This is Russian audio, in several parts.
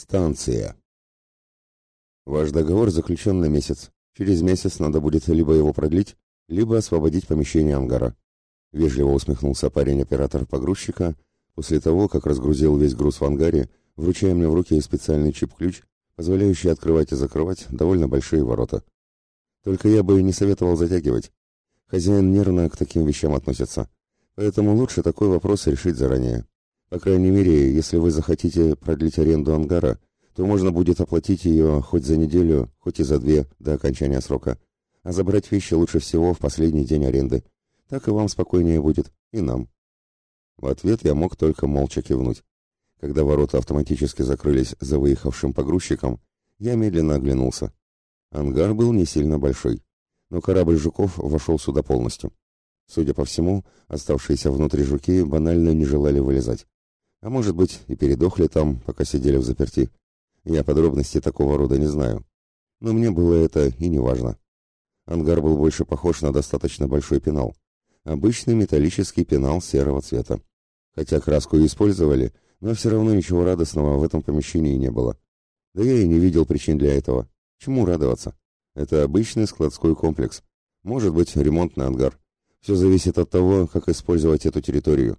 Станция. Ваш договор заключен на месяц. Через месяц надо будет либо его продлить, либо освободить помещение ангара. Вежливо усмехнулся парень-оператор погрузчика после того, как разгрузил весь груз в ангаре, вручая мне в руки специальный чип-ключ, позволяющий открывать и закрывать довольно большие ворота. Только я бы не советовал затягивать. Хозяин нервно к таким вещам относится, поэтому лучше такой вопрос решить заранее. По крайней мере, если вы захотите продлить аренду ангара, то можно будет оплатить ее хоть за неделю, хоть и за две до окончания срока. А забрать вещи лучше всего в последний день аренды. Так и вам спокойнее будет, и нам. В ответ я мог только молча кивнуть. Когда ворота автоматически закрылись за выехавшим погрузчиком, я медленно оглянулся. Ангар был не сильно большой, но корабль «Жуков» вошел сюда полностью. Судя по всему, оставшиеся внутри жуки банально не желали вылезать. А может быть, и передохли там, пока сидели в заперти. Я подробностей такого рода не знаю. Но мне было это и не важно. Ангар был больше похож на достаточно большой пенал. Обычный металлический пенал серого цвета. Хотя краску и использовали, но все равно ничего радостного в этом помещении не было. Да я и не видел причин для этого. Чему радоваться? Это обычный складской комплекс. Может быть, ремонтный ангар. Все зависит от того, как использовать эту территорию.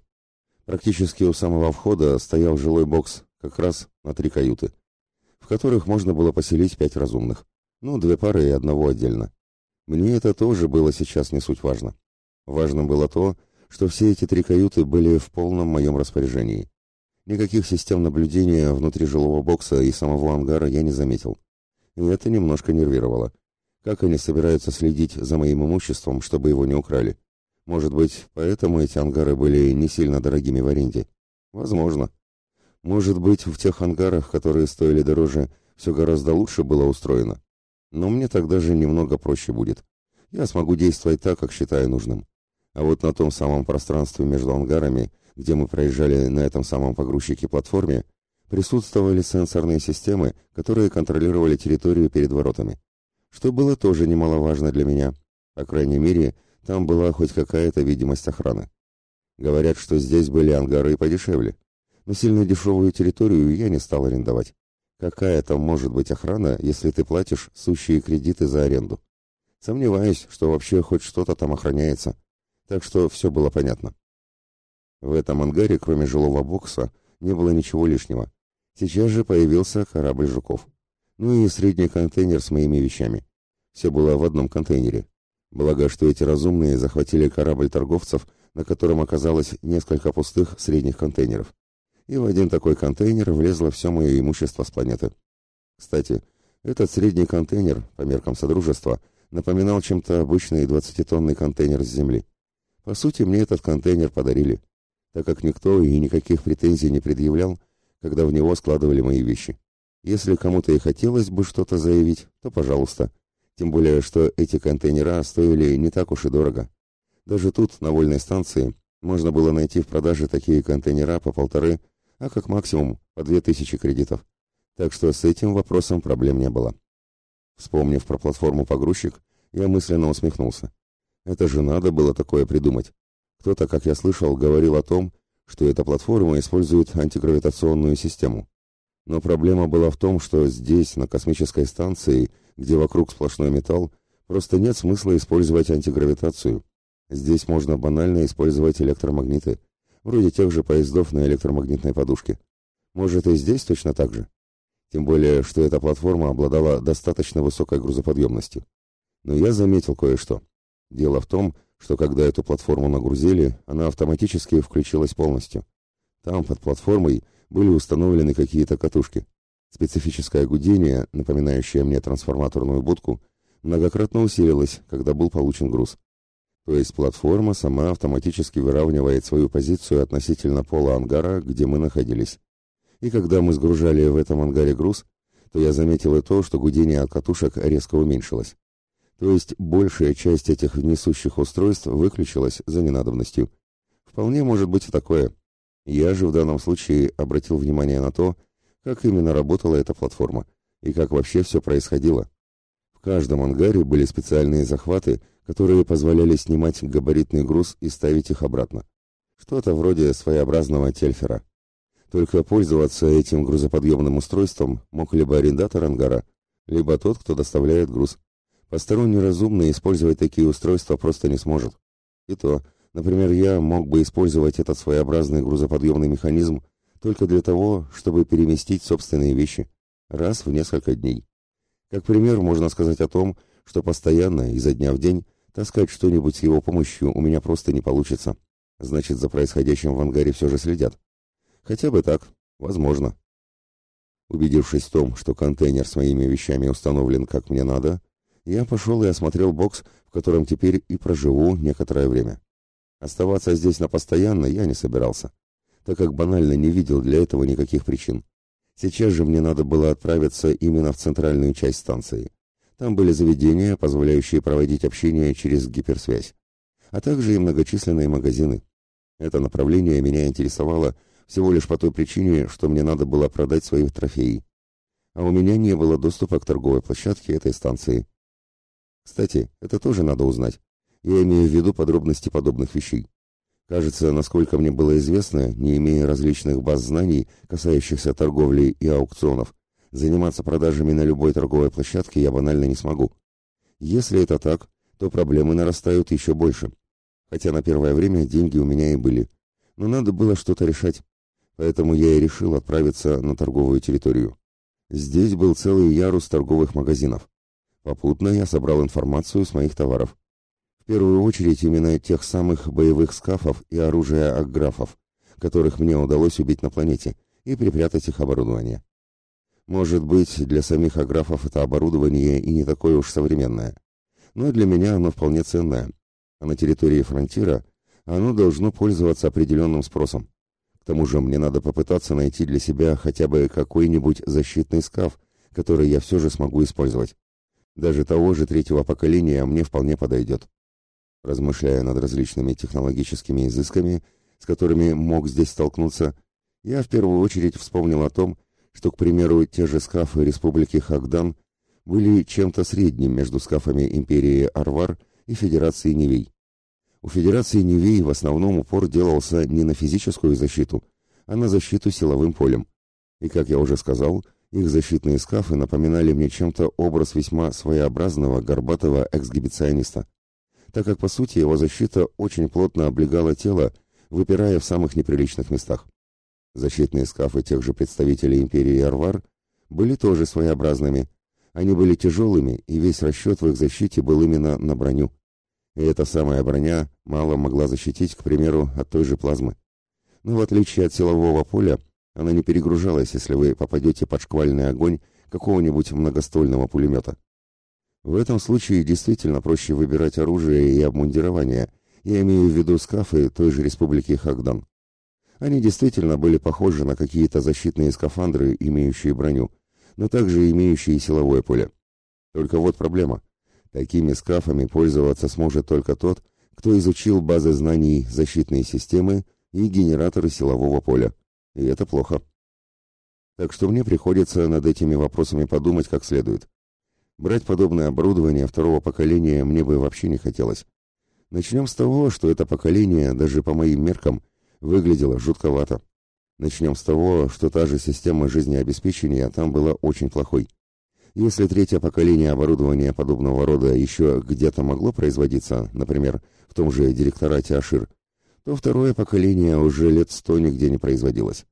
Практически у самого входа стоял жилой бокс, как раз на три каюты, в которых можно было поселить пять разумных. Ну, две пары и одного отдельно. Мне это тоже было сейчас не суть важно. Важным было то, что все эти три каюты были в полном моем распоряжении. Никаких систем наблюдения внутри жилого бокса и самого ангара я не заметил. И это немножко нервировало. Как они собираются следить за моим имуществом, чтобы его не украли? Может быть, поэтому эти ангары были не сильно дорогими в аренде? Возможно. Может быть, в тех ангарах, которые стоили дороже, все гораздо лучше было устроено. Но мне тогда же немного проще будет. Я смогу действовать так, как считаю нужным. А вот на том самом пространстве между ангарами, где мы проезжали на этом самом погрузчике-платформе, присутствовали сенсорные системы, которые контролировали территорию перед воротами. Что было тоже немаловажно для меня. По крайней мере, там была хоть какая-то видимость охраны. Говорят, что здесь были ангары и подешевле. Но сильно дешевую территорию я не стал арендовать. Какая там может быть охрана, если ты платишь сущие кредиты за аренду? Сомневаюсь, что вообще хоть что-то там охраняется. Так что все было понятно. В этом ангаре, кроме жилого бокса, не было ничего лишнего. Сейчас же появился корабль «Жуков». Ну и средний контейнер с моими вещами. Все было в одном контейнере. Благо, что эти разумные захватили корабль торговцев, на котором оказалось несколько пустых средних контейнеров. И в один такой контейнер влезло все мое имущество с планеты. Кстати, этот средний контейнер, по меркам Содружества, напоминал чем-то обычный 20-тонный контейнер с Земли. По сути, мне этот контейнер подарили, так как никто и никаких претензий не предъявлял, когда в него складывали мои вещи. Если кому-то и хотелось бы что-то заявить, то пожалуйста. Тем более, что эти контейнера стоили не так уж и дорого. Даже тут, на вольной станции, можно было найти в продаже такие контейнера по полторы, а как максимум по две тысячи кредитов. Так что с этим вопросом проблем не было. Вспомнив про платформу погрузчик, я мысленно усмехнулся. Это же надо было такое придумать. Кто-то, как я слышал, говорил о том, что эта платформа использует антигравитационную систему. Но проблема была в том, что здесь, на космической станции, где вокруг сплошной металл, просто нет смысла использовать антигравитацию. Здесь можно банально использовать электромагниты, вроде тех же поездов на электромагнитной подушке. Может и здесь точно так же. Тем более, что эта платформа обладала достаточно высокой грузоподъемностью. Но я заметил кое-что. Дело в том, что когда эту платформу нагрузили, она автоматически включилась полностью. Там, под платформой, были установлены какие-то катушки. Специфическое гудение, напоминающее мне трансформаторную будку, многократно усилилось, когда был получен груз. То есть платформа сама автоматически выравнивает свою позицию относительно пола ангара, где мы находились. И когда мы сгружали в этом ангаре груз, то я заметил и то, что гудение от катушек резко уменьшилось. То есть большая часть этих несущих устройств выключилась за ненадобностью. Вполне может быть и такое. Я же в данном случае обратил внимание на то, как именно работала эта платформа и как вообще все происходило. В каждом ангаре были специальные захваты, которые позволяли снимать габаритный груз и ставить их обратно. Что-то вроде своеобразного тельфера. Только пользоваться этим грузоподъемным устройством мог либо арендатор ангара, либо тот, кто доставляет груз. Посторонний разумный использовать такие устройства просто не сможет. И то, например, я мог бы использовать этот своеобразный грузоподъемный механизм только для того, чтобы переместить собственные вещи раз в несколько дней. Как пример можно сказать о том, что постоянно, изо дня в день, таскать что-нибудь с его помощью у меня просто не получится. Значит, за происходящим в ангаре все же следят. Хотя бы так, возможно. Убедившись в том, что контейнер с моими вещами установлен как мне надо, я пошел и осмотрел бокс, в котором теперь и проживу некоторое время. Оставаться здесь на постоянно я не собирался, так как банально не видел для этого никаких причин. Сейчас же мне надо было отправиться именно в центральную часть станции. Там были заведения, позволяющие проводить общение через гиперсвязь, а также и многочисленные магазины. Это направление меня интересовало всего лишь по той причине, что мне надо было продать свои трофеи. А у меня не было доступа к торговой площадке этой станции. Кстати, это тоже надо узнать. Я имею в виду подробности подобных вещей. Кажется, насколько мне было известно, не имея различных баз знаний, касающихся торговли и аукционов, заниматься продажами на любой торговой площадке я банально не смогу. Если это так, то проблемы нарастают еще больше. Хотя на первое время деньги у меня и были. Но надо было что-то решать. Поэтому я и решил отправиться на торговую территорию. Здесь был целый ярус торговых магазинов. Попутно я собрал информацию с моих товаров. Первую очередь именно тех самых боевых скафов и оружия аграфов, которых мне удалось убить на планете, и припрятать их оборудование. Может быть, для самих аграфов это оборудование и не такое уж современное. Но для меня оно вполне ценное. А на территории фронтира оно должно пользоваться определенным спросом. К тому же мне надо попытаться найти для себя хотя бы какой-нибудь защитный скаф, который я все же смогу использовать. Даже того же третьего поколения мне вполне подойдет. Размышляя над различными технологическими изысками, с которыми мог здесь столкнуться, я в первую очередь вспомнил о том, что, к примеру, те же скафы Республики Хагдан были чем-то средним между скафами Империи Арвар и Федерации Невей. У Федерации Невей в основном упор делался не на физическую защиту, а на защиту силовым полем. И, как я уже сказал, их защитные скафы напоминали мне чем-то образ весьма своеобразного горбатого эксгибициониста, так как, по сути, его защита очень плотно облегала тело, выпирая в самых неприличных местах. Защитные скафы тех же представителей империи Арвар были тоже своеобразными. Они были тяжелыми, и весь расчет в их защите был именно на броню. И эта самая броня мало могла защитить, к примеру, от той же плазмы. Но в отличие от силового поля, она не перегружалась, если вы попадете под шквальный огонь какого-нибудь многостольного пулемета. В этом случае действительно проще выбирать оружие и обмундирование. Я имею в виду скафы той же республики Хагдан. Они действительно были похожи на какие-то защитные скафандры, имеющие броню, но также имеющие силовое поле. Только вот проблема. Такими скафами пользоваться сможет только тот, кто изучил базы знаний защитной системы и генераторы силового поля. И это плохо. Так что мне приходится над этими вопросами подумать как следует. Брать подобное оборудование второго поколения мне бы вообще не хотелось. Начнем с того, что это поколение, даже по моим меркам, выглядело жутковато. Начнем с того, что та же система жизнеобеспечения там была очень плохой. Если третье поколение оборудования подобного рода еще где-то могло производиться, например, в том же директорате Ашир, то второе поколение уже лет сто нигде не производилось.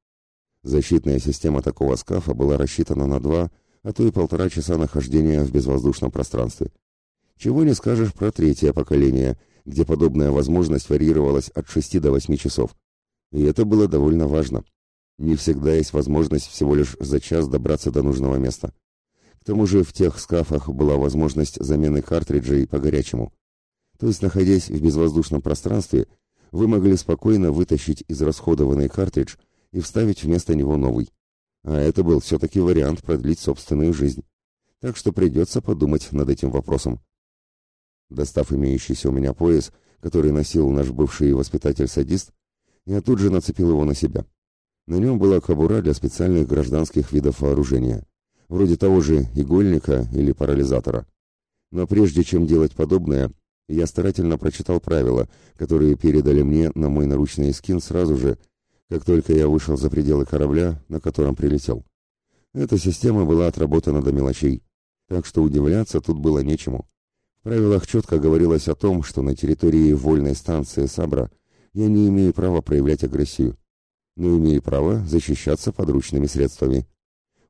Защитная система такого скафа была рассчитана на два, а то и полтора часа нахождения в безвоздушном пространстве. Чего не скажешь про третье поколение, где подобная возможность варьировалась от шести до восьми часов. И это было довольно важно. Не всегда есть возможность всего лишь за час добраться до нужного места. К тому же в тех скафах была возможность замены картриджей по горячему. То есть, находясь в безвоздушном пространстве, вы могли спокойно вытащить израсходованный картридж и вставить вместо него новый. А это был все-таки вариант продлить собственную жизнь. Так что придется подумать над этим вопросом. Достав имеющийся у меня пояс, который носил наш бывший воспитатель-садист, я тут же нацепил его на себя. На нем была кобура для специальных гражданских видов вооружения, вроде того же игольника или парализатора. Но прежде чем делать подобное, я старательно прочитал правила, которые передали мне на мой наручный скин сразу же, как только я вышел за пределы корабля, на котором прилетел. Эта система была отработана до мелочей, так что удивляться тут было нечему. В правилах четко говорилось о том, что на территории вольной станции Сабра я не имею права проявлять агрессию, но имею право защищаться подручными средствами.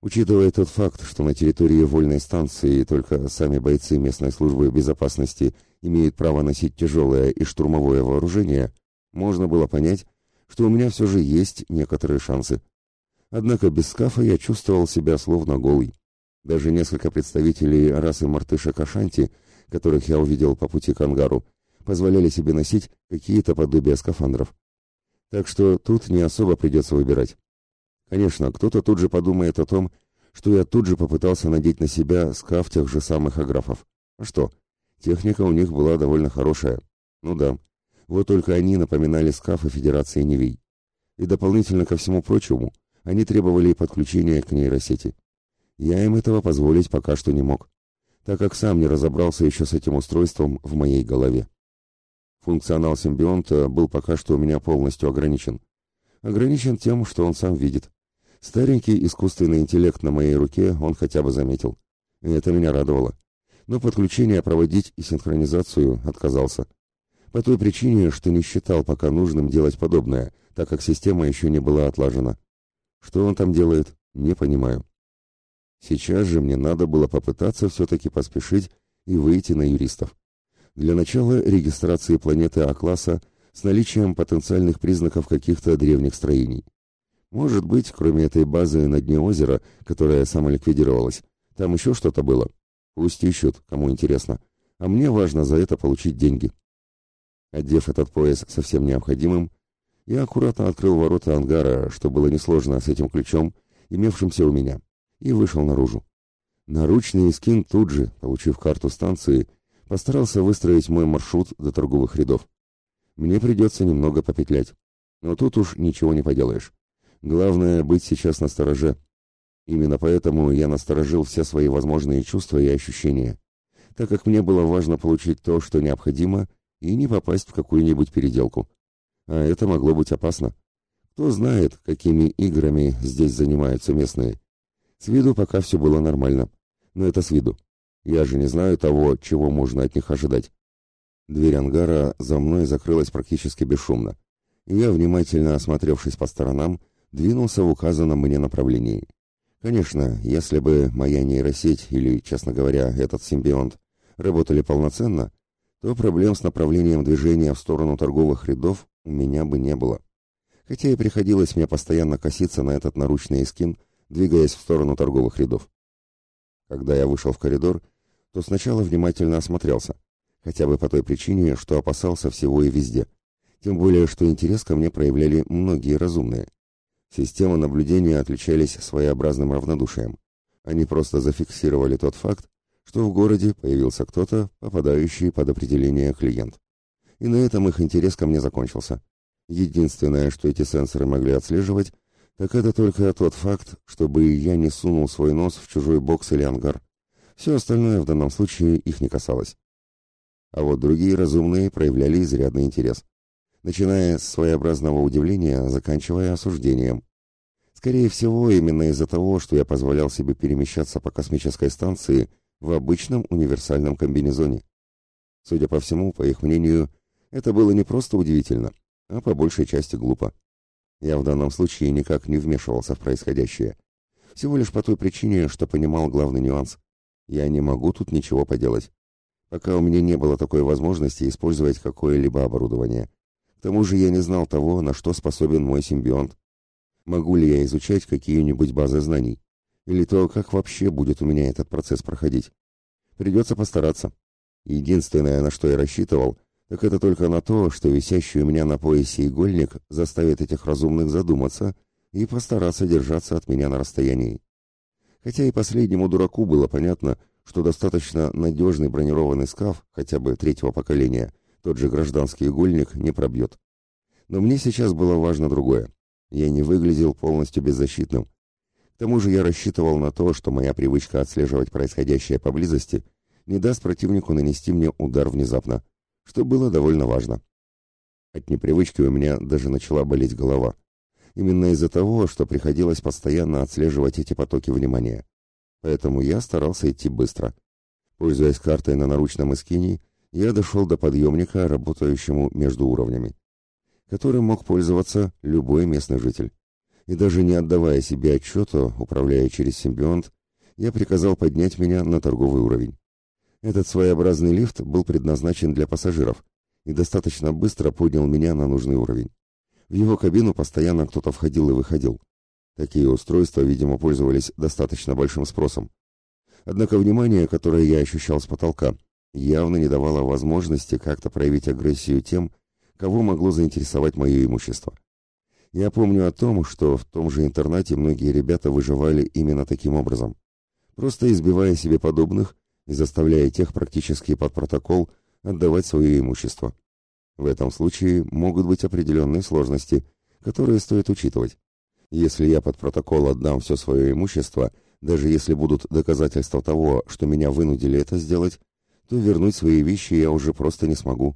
Учитывая тот факт, что на территории вольной станции только сами бойцы местной службы безопасности имеют право носить тяжелое и штурмовое вооружение, можно было понять, что у меня все же есть некоторые шансы. Однако без скафа я чувствовал себя словно голый. Даже несколько представителей расы мартышек Ашанти, которых я увидел по пути к ангару, позволяли себе носить какие-то подобия скафандров. Так что тут не особо придется выбирать. Конечно, кто-то тут же подумает о том, что я тут же попытался надеть на себя скаф тех же самых аграфов. А что? Техника у них была довольно хорошая. Ну да. Вот только они напоминали скафы Федерации Невей. И дополнительно ко всему прочему, они требовали подключения к нейросети. Я им этого позволить пока что не мог, так как сам не разобрался еще с этим устройством в моей голове. Функционал симбионта был пока что у меня полностью ограничен. Ограничен тем, что он сам видит. Старенький искусственный интеллект на моей руке он хотя бы заметил. И это меня радовало. Но подключение проводить и синхронизацию отказался. По той причине, что не считал пока нужным делать подобное, так как система еще не была отлажена. Что он там делает, не понимаю. Сейчас же мне надо было попытаться все-таки поспешить и выйти на юристов. Для начала регистрации планеты А-класса с наличием потенциальных признаков каких-то древних строений. Может быть, кроме этой базы на дне озера, которая самоликвидировалась, там еще что-то было. Пусть ищут, кому интересно. А мне важно за это получить деньги. Одев этот пояс совсем необходимым, я аккуратно открыл ворота ангара, что было несложно с этим ключом, имевшимся у меня, и вышел наружу. Наручный скин тут же, получив карту станции, постарался выстроить мой маршрут до торговых рядов. Мне придется немного попетлять, но тут уж ничего не поделаешь. Главное быть сейчас на стороже. Именно поэтому я насторожил все свои возможные чувства и ощущения, так как мне было важно получить то, что необходимо, и не попасть в какую-нибудь переделку а это могло быть опасно. Кто знает, какими играми здесь занимаются местные. С виду пока все было нормально, но это с виду. Я же не знаю того, чего можно от них ожидать. Дверь ангара за мной закрылась практически бесшумно, я, внимательно осмотревшись по сторонам, двинулся в указанном мне направлении. Конечно, если бы моя нейросеть или, честно говоря, этот симбионт работали полноценно, то проблем с направлением движения в сторону торговых рядов у меня бы не было. Хотя и приходилось мне постоянно коситься на этот наручный эскин, двигаясь в сторону торговых рядов. Когда я вышел в коридор, то сначала внимательно осмотрелся, хотя бы по той причине, что опасался всего и везде. Тем более, что интерес ко мне проявляли многие разумные. Системы наблюдения отличались своеобразным равнодушием. Они просто зафиксировали тот факт, что в городе появился кто-то, попадающий под определение клиент и на этом их интерес ко мне закончился. Единственное, что эти сенсоры могли отслеживать, так это только тот факт, чтобы я не сунул свой нос в чужой бокс или ангар. Все остальное в данном случае их не касалось. А вот другие разумные проявляли изрядный интерес, начиная с своеобразного удивления, заканчивая осуждением. Скорее всего, именно из-за того, что я позволял себе перемещаться по космической станции в обычном универсальном комбинезоне. Судя по всему, по их мнению, это было не просто удивительно, а по большей части глупо. Я в данном случае никак не вмешивался в происходящее. Всего лишь по той причине, что понимал главный нюанс. Я не могу тут ничего поделать. Пока у меня не было такой возможности использовать какое-либо оборудование. К тому же я не знал того, на что способен мой симбионт. Могу ли я изучать какие-нибудь базы знаний? Или то, как вообще будет у меня этот процесс проходить? Придется постараться. Единственное, на что я рассчитывал, так это только на то, что висящий у меня на поясе игольник заставит этих разумных задуматься и постараться держаться от меня на расстоянии. Хотя и последнему дураку было понятно, что достаточно надежный бронированный скаф, хотя бы третьего поколения, тот же гражданский игольник, не пробьет. Но мне сейчас было важно другое. Я не выглядел полностью беззащитным. К тому же я рассчитывал на то, что моя привычка отслеживать происходящее поблизости не даст противнику нанести мне удар внезапно что было довольно важно. От непривычки у меня даже начала болеть голова. именно из-за того, что приходилось постоянно отслеживать эти потоки внимания. Поэтому я старался идти быстро. Пользуясь картой на наручном эскине, я дошел до подъемника, работающему между уровнями, которым мог пользоваться любой местный житель. И даже не отдавая себе отчета, управляя через симбионт, я приказал поднять меня на торговый уровень. Этот своеобразный лифт был предназначен для пассажиров и достаточно быстро поднял меня на нужный уровень. В его кабину постоянно кто-то входил и выходил. Такие устройства, видимо, пользовались достаточно большим спросом. Однако внимание, которое я ощущал с потолка, явно не давало возможности как-то проявить агрессию тем, кого могло заинтересовать мое имущество. Я помню о том, что в том же интернате многие ребята выживали именно таким образом, просто избивая себе подобных и заставляя тех практически под протокол отдавать свое имущество. В этом случае могут быть определенные сложности, которые стоит учитывать. Если я под протокол отдам все свое имущество, даже если будут доказательства того, что меня вынудили это сделать, то вернуть свои вещи я уже просто не смогу.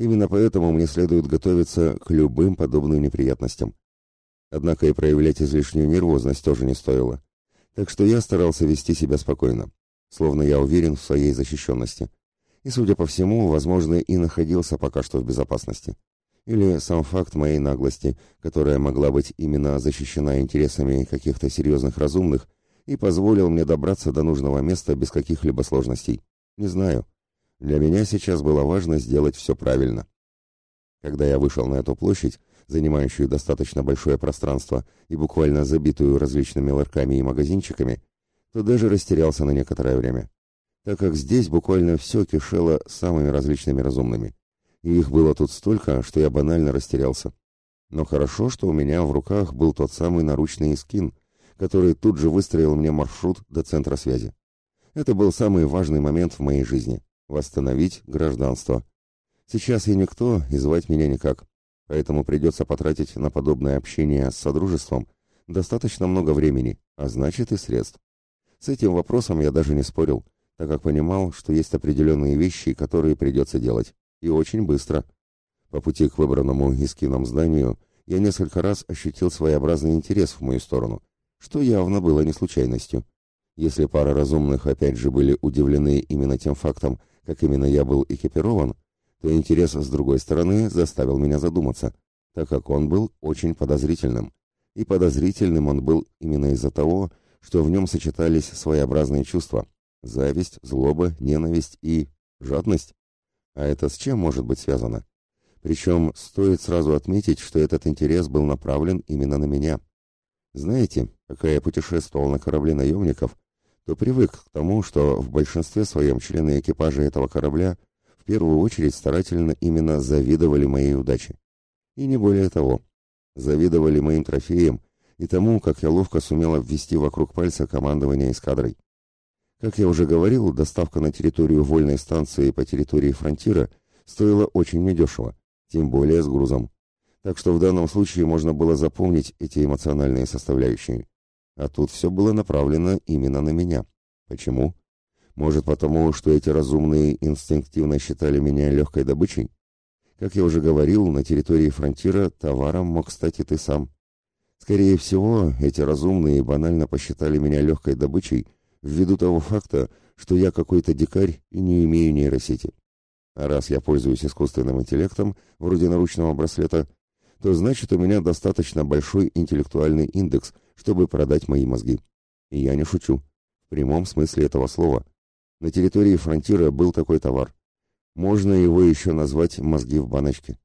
Именно поэтому мне следует готовиться к любым подобным неприятностям. Однако и проявлять излишнюю нервозность тоже не стоило. Так что я старался вести себя спокойно, словно я уверен в своей защищенности. И, судя по всему, возможно, и находился пока что в безопасности. Или сам факт моей наглости, которая могла быть именно защищена интересами каких-то серьезных разумных, и позволил мне добраться до нужного места без каких-либо сложностей. Не знаю. Для меня сейчас было важно сделать все правильно. Когда я вышел на эту площадь, занимающую достаточно большое пространство и буквально забитую различными ларьками и магазинчиками, то даже растерялся на некоторое время, так как здесь буквально все кишело самыми различными разумными. И их было тут столько, что я банально растерялся. Но хорошо, что у меня в руках был тот самый наручный скин, который тут же выстроил мне маршрут до центра связи. Это был самый важный момент в моей жизни — восстановить гражданство. Сейчас я никто, и звать меня никак, поэтому придется потратить на подобное общение с Содружеством достаточно много времени, а значит и средств. С этим вопросом я даже не спорил, так как понимал, что есть определенные вещи, которые придется делать, и очень быстро. По пути к выбранному Искином зданию я несколько раз ощутил своеобразный интерес в мою сторону, что явно было не случайностью. Если пара разумных опять же были удивлены именно тем фактом, как именно я был экипирован, то интерес с другой стороны заставил меня задуматься, так как он был очень подозрительным. И подозрительным он был именно из-за того, что в нем сочетались своеобразные чувства – зависть, злоба, ненависть и жадность. А это с чем может быть связано? Причем стоит сразу отметить, что этот интерес был направлен именно на меня – знаете, пока я путешествовал на корабле наемников, то привык к тому, что в большинстве своем члены экипажа этого корабля в первую очередь старательно именно завидовали моей удаче. И не более того. Завидовали моим трофеям и тому, как я ловко сумел обвести вокруг пальца командование эскадрой. Как я уже говорил, доставка на территорию вольной станции по территории фронтира стоила очень недешево, тем более с грузом. Так что в данном случае можно было запомнить эти эмоциональные составляющие. А тут все было направлено именно на меня. Почему? Может потому, что эти разумные инстинктивно считали меня легкой добычей? Как я уже говорил, на территории фронтира товаром мог стать и ты сам. Скорее всего, эти разумные банально посчитали меня легкой добычей ввиду того факта, что я какой-то дикарь и не имею нейросети. А раз я пользуюсь искусственным интеллектом, вроде наручного браслета, то значит у меня достаточно большой интеллектуальный индекс, чтобы продать мои мозги. И я не шучу. В прямом смысле этого слова. На территории фронтира был такой товар. Можно его еще назвать «мозги в баночке».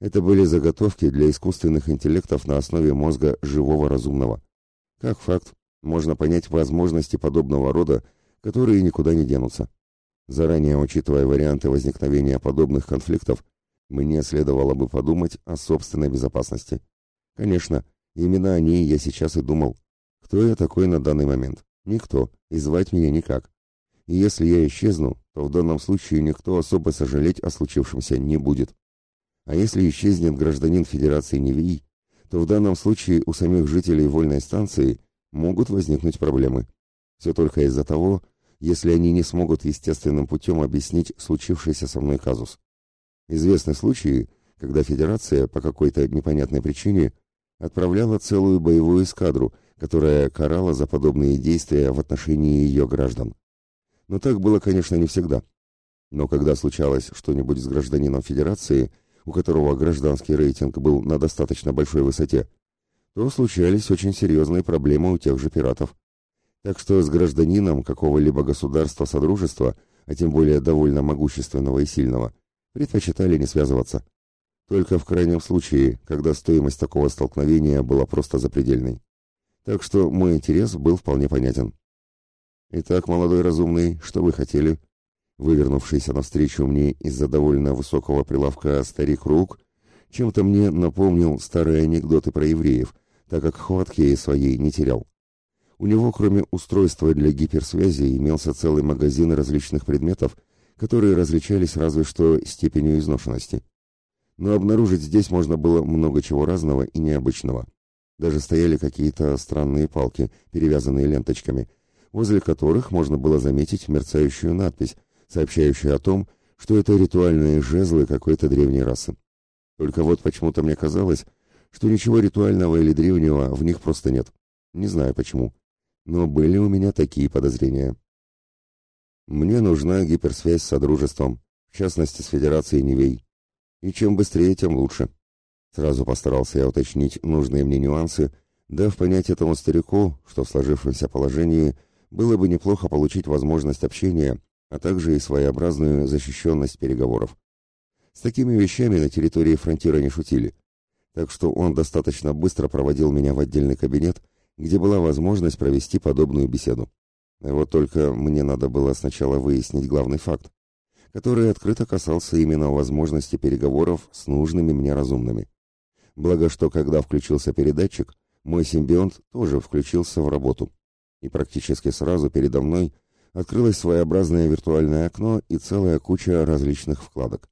Это были заготовки для искусственных интеллектов на основе мозга живого разумного. Как факт, можно понять возможности подобного рода, которые никуда не денутся. Заранее учитывая варианты возникновения подобных конфликтов, мне следовало бы подумать о собственной безопасности. Конечно, именно о ней я сейчас и думал. Кто я такой на данный момент? Никто, и звать меня никак. И если я исчезну, то в данном случае никто особо сожалеть о случившемся не будет. А если исчезнет гражданин Федерации Невии, то в данном случае у самих жителей вольной станции могут возникнуть проблемы. Все только из-за того, если они не смогут естественным путем объяснить случившийся со мной казус. Известны случаи, когда Федерация по какой-то непонятной причине отправляла целую боевую эскадру, которая карала за подобные действия в отношении ее граждан. Но так было, конечно, не всегда. Но когда случалось что-нибудь с гражданином Федерации, у которого гражданский рейтинг был на достаточно большой высоте, то случались очень серьезные проблемы у тех же пиратов. Так что с гражданином какого-либо государства-содружества, а тем более довольно могущественного и сильного, предпочитали не связываться. Только в крайнем случае, когда стоимость такого столкновения была просто запредельной. Так что мой интерес был вполне понятен. «Итак, молодой разумный, что вы хотели?» Вывернувшийся навстречу мне из-за довольно высокого прилавка старик Рук чем-то мне напомнил старые анекдоты про евреев, так как хватки своей не терял. У него, кроме устройства для гиперсвязи, имелся целый магазин различных предметов, которые различались разве что степенью изношенности. Но обнаружить здесь можно было много чего разного и необычного. Даже стояли какие-то странные палки, перевязанные ленточками, возле которых можно было заметить мерцающую надпись, сообщающую о том, что это ритуальные жезлы какой-то древней расы. Только вот почему-то мне казалось, что ничего ритуального или древнего в них просто нет. Не знаю почему, но были у меня такие подозрения. Мне нужна гиперсвязь с Содружеством, в частности с Федерацией Невей. И чем быстрее, тем лучше. Сразу постарался я уточнить нужные мне нюансы, дав понять этому старику, что в сложившемся положении было бы неплохо получить возможность общения, а также и своеобразную защищенность переговоров. С такими вещами на территории фронтира не шутили, так что он достаточно быстро проводил меня в отдельный кабинет, где была возможность провести подобную беседу. Вот только мне надо было сначала выяснить главный факт который открыто касался именно возможности переговоров с нужными мне разумными. Благо, что когда включился передатчик, мой симбионт тоже включился в работу. И практически сразу передо мной открылось своеобразное виртуальное окно и целая куча различных вкладок.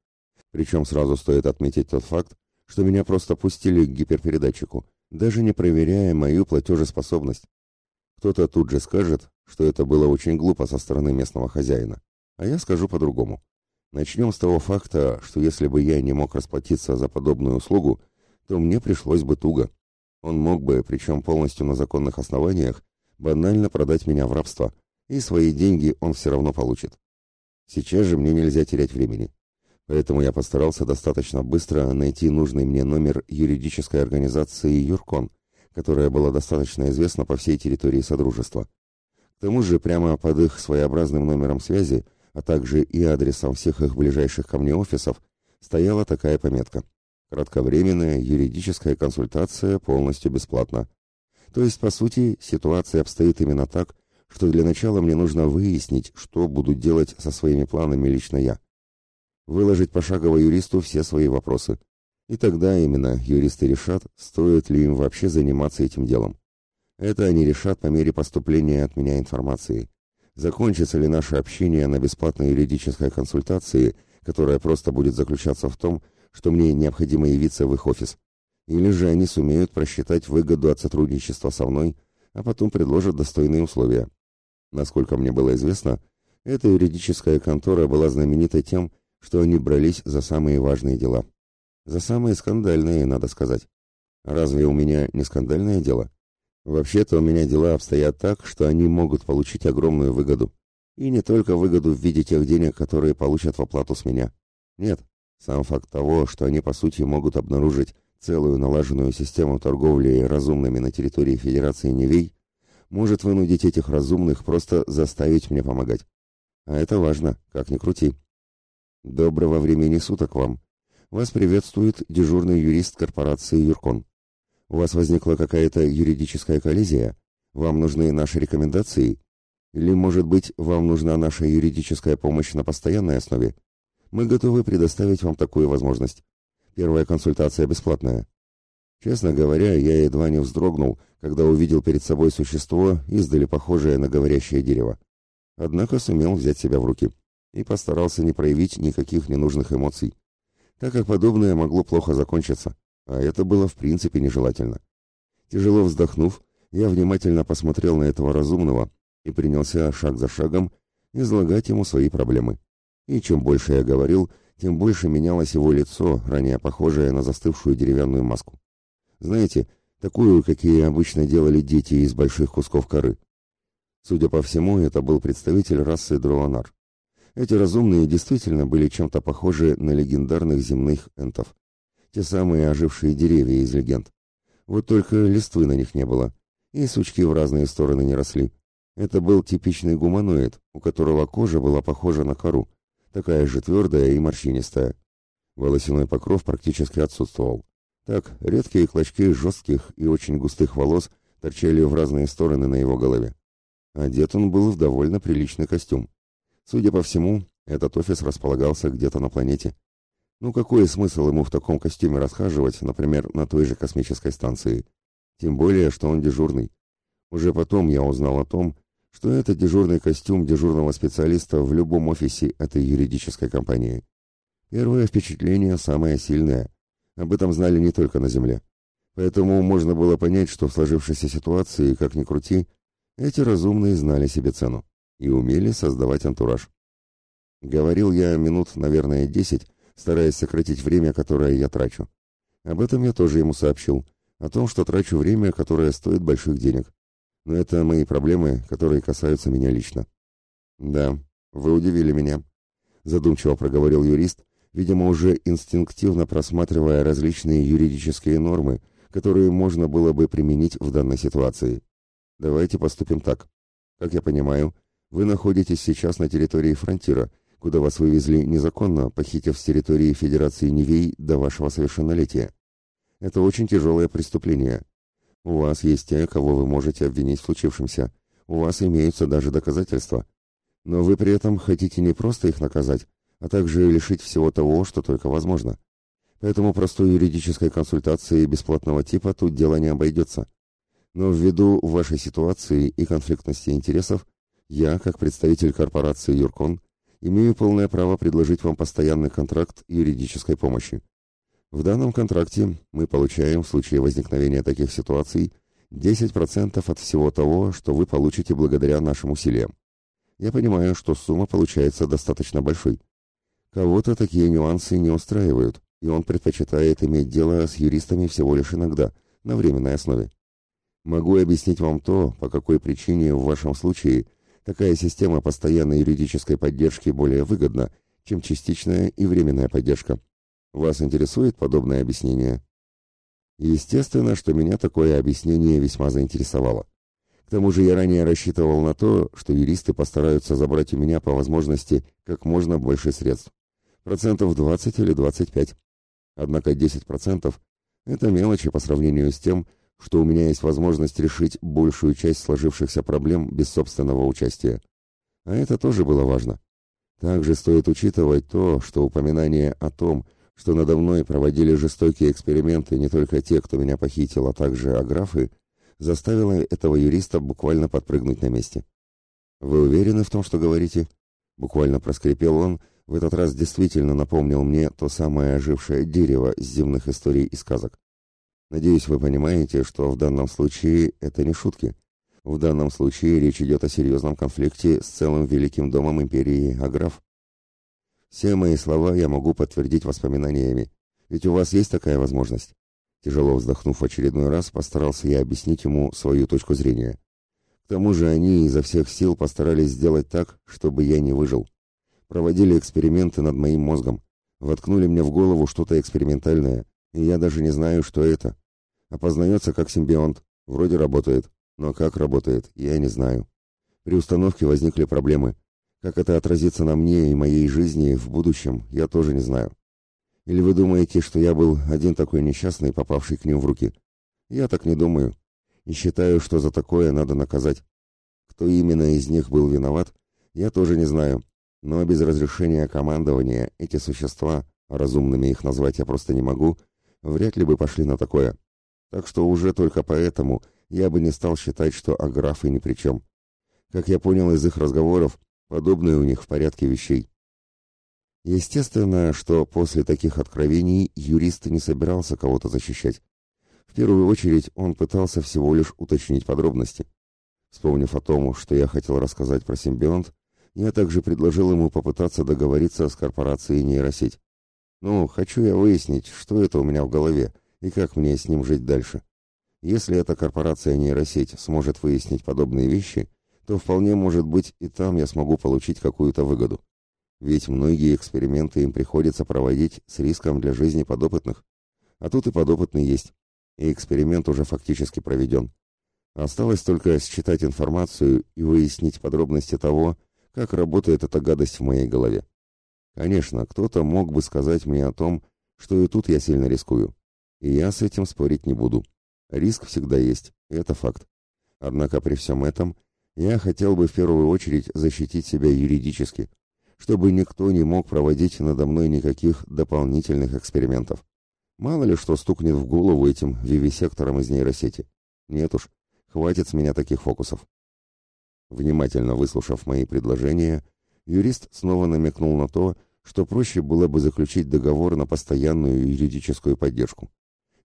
Причем сразу стоит отметить тот факт, что меня просто пустили к гиперпередатчику, даже не проверяя мою платежеспособность. Кто-то тут же скажет, что это было очень глупо со стороны местного хозяина. А я скажу по-другому. Начнем с того факта, что если бы я не мог расплатиться за подобную услугу, то мне пришлось бы туго. Он мог бы, причем полностью на законных основаниях, банально продать меня в рабство, и свои деньги он все равно получит. Сейчас же мне нельзя терять времени. Поэтому я постарался достаточно быстро найти нужный мне номер юридической организации «Юркон», которая была достаточно известна по всей территории Содружества. К тому же прямо под их своеобразным номером связи а также и адресом всех их ближайших ко мне офисов, стояла такая пометка. Кратковременная юридическая консультация полностью бесплатно. То есть, по сути, ситуация обстоит именно так, что для начала мне нужно выяснить, что буду делать со своими планами лично я. Выложить пошагово юристу все свои вопросы. И тогда именно юристы решат, стоит ли им вообще заниматься этим делом. Это они решат по мере поступления от меня информации закончится ли наше общение на бесплатной юридической консультации, которая просто будет заключаться в том, что мне необходимо явиться в их офис, или же они сумеют просчитать выгоду от сотрудничества со мной, а потом предложат достойные условия. Насколько мне было известно, эта юридическая контора была знаменита тем, что они брались за самые важные дела. За самые скандальные, надо сказать. Разве у меня не скандальное дело? Вообще-то у меня дела обстоят так, что они могут получить огромную выгоду. И не только выгоду в виде тех денег, которые получат в оплату с меня. Нет, сам факт того, что они по сути могут обнаружить целую налаженную систему торговли разумными на территории Федерации Невей, может вынудить этих разумных просто заставить мне помогать. А это важно, как ни крути. Доброго времени суток вам. Вас приветствует дежурный юрист корпорации Юркон. У вас возникла какая-то юридическая коллизия? Вам нужны наши рекомендации? Или, может быть, вам нужна наша юридическая помощь на постоянной основе? Мы готовы предоставить вам такую возможность. Первая консультация бесплатная. Честно говоря, я едва не вздрогнул, когда увидел перед собой существо, издали похожее на говорящее дерево. Однако сумел взять себя в руки и постарался не проявить никаких ненужных эмоций, так как подобное могло плохо закончиться а это было в принципе нежелательно. Тяжело вздохнув, я внимательно посмотрел на этого разумного и принялся шаг за шагом излагать ему свои проблемы. И чем больше я говорил, тем больше менялось его лицо, ранее похожее на застывшую деревянную маску. Знаете, такую, какие обычно делали дети из больших кусков коры. Судя по всему, это был представитель расы Дроанар. Эти разумные действительно были чем-то похожи на легендарных земных энтов. Те самые ожившие деревья из легенд. Вот только листвы на них не было, и сучки в разные стороны не росли. Это был типичный гуманоид, у которого кожа была похожа на кору, такая же твердая и морщинистая. Волосяной покров практически отсутствовал. Так, редкие клочки жестких и очень густых волос торчали в разные стороны на его голове. Одет он был в довольно приличный костюм. Судя по всему, этот офис располагался где-то на планете. Ну какой смысл ему в таком костюме расхаживать, например, на той же космической станции? Тем более, что он дежурный. Уже потом я узнал о том, что это дежурный костюм дежурного специалиста в любом офисе этой юридической компании. Первое впечатление самое сильное. Об этом знали не только на Земле. Поэтому можно было понять, что в сложившейся ситуации, как ни крути, эти разумные знали себе цену и умели создавать антураж. Говорил я минут, наверное, десять, стараясь сократить время, которое я трачу. Об этом я тоже ему сообщил, о том, что трачу время, которое стоит больших денег. Но это мои проблемы, которые касаются меня лично. Да, вы удивили меня, задумчиво проговорил юрист, видимо, уже инстинктивно просматривая различные юридические нормы, которые можно было бы применить в данной ситуации. Давайте поступим так. Как я понимаю, вы находитесь сейчас на территории фронтира, куда вас вывезли незаконно, похитив с территории Федерации Невей до вашего совершеннолетия. Это очень тяжелое преступление. У вас есть те, кого вы можете обвинить в случившемся. У вас имеются даже доказательства. Но вы при этом хотите не просто их наказать, а также лишить всего того, что только возможно. Поэтому простой юридической консультации бесплатного типа тут дело не обойдется. Но ввиду вашей ситуации и конфликтности интересов, я, как представитель корпорации Юркон, имею полное право предложить вам постоянный контракт юридической помощи. В данном контракте мы получаем в случае возникновения таких ситуаций 10% от всего того, что вы получите благодаря нашим усилиям. Я понимаю, что сумма получается достаточно большой. Кого-то такие нюансы не устраивают, и он предпочитает иметь дело с юристами всего лишь иногда, на временной основе. Могу объяснить вам то, по какой причине в вашем случае такая система постоянной юридической поддержки более выгодна, чем частичная и временная поддержка. Вас интересует подобное объяснение? Естественно, что меня такое объяснение весьма заинтересовало. К тому же я ранее рассчитывал на то, что юристы постараются забрать у меня по возможности как можно больше средств. Процентов 20 или 25. Однако 10% – это мелочи по сравнению с тем, что у меня есть возможность решить большую часть сложившихся проблем без собственного участия. А это тоже было важно. Также стоит учитывать то, что упоминание о том, что надо мной проводили жестокие эксперименты не только те, кто меня похитил, а также аграфы, заставило этого юриста буквально подпрыгнуть на месте. «Вы уверены в том, что говорите?» Буквально проскрипел он, в этот раз действительно напомнил мне то самое ожившее дерево из земных историй и сказок. Надеюсь, вы понимаете, что в данном случае это не шутки. В данном случае речь идет о серьезном конфликте с целым великим домом империи Аграф. Все мои слова я могу подтвердить воспоминаниями, ведь у вас есть такая возможность. Тяжело вздохнув очередной раз, постарался я объяснить ему свою точку зрения. К тому же они изо всех сил постарались сделать так, чтобы я не выжил. Проводили эксперименты над моим мозгом, воткнули мне в голову что-то экспериментальное, и я даже не знаю, что это. Опознается как симбионт, вроде работает, но как работает, я не знаю. При установке возникли проблемы. Как это отразится на мне и моей жизни в будущем, я тоже не знаю. Или вы думаете, что я был один такой несчастный, попавший к ним в руки? Я так не думаю. И считаю, что за такое надо наказать. Кто именно из них был виноват, я тоже не знаю. Но без разрешения командования эти существа, разумными их назвать я просто не могу, вряд ли бы пошли на такое. Так что уже только поэтому я бы не стал считать, что аграфы ни при чем. Как я понял из их разговоров, подобное у них в порядке вещей. Естественно, что после таких откровений юрист не собирался кого-то защищать. В первую очередь он пытался всего лишь уточнить подробности. Вспомнив о том, что я хотел рассказать про симбионт, я также предложил ему попытаться договориться с корпорацией нейросеть. Ну, хочу я выяснить, что это у меня в голове и как мне с ним жить дальше. Если эта корпорация нейросеть сможет выяснить подобные вещи, то вполне может быть и там я смогу получить какую-то выгоду. Ведь многие эксперименты им приходится проводить с риском для жизни подопытных. А тут и подопытный есть. И эксперимент уже фактически проведен. Осталось только считать информацию и выяснить подробности того, как работает эта гадость в моей голове. Конечно, кто-то мог бы сказать мне о том, что и тут я сильно рискую. И я с этим спорить не буду. Риск всегда есть, это факт. Однако при всем этом я хотел бы в первую очередь защитить себя юридически, чтобы никто не мог проводить надо мной никаких дополнительных экспериментов. Мало ли что стукнет в голову этим вивисектором из нейросети. Нет уж, хватит с меня таких фокусов. Внимательно выслушав мои предложения, юрист снова намекнул на то, что проще было бы заключить договор на постоянную юридическую поддержку.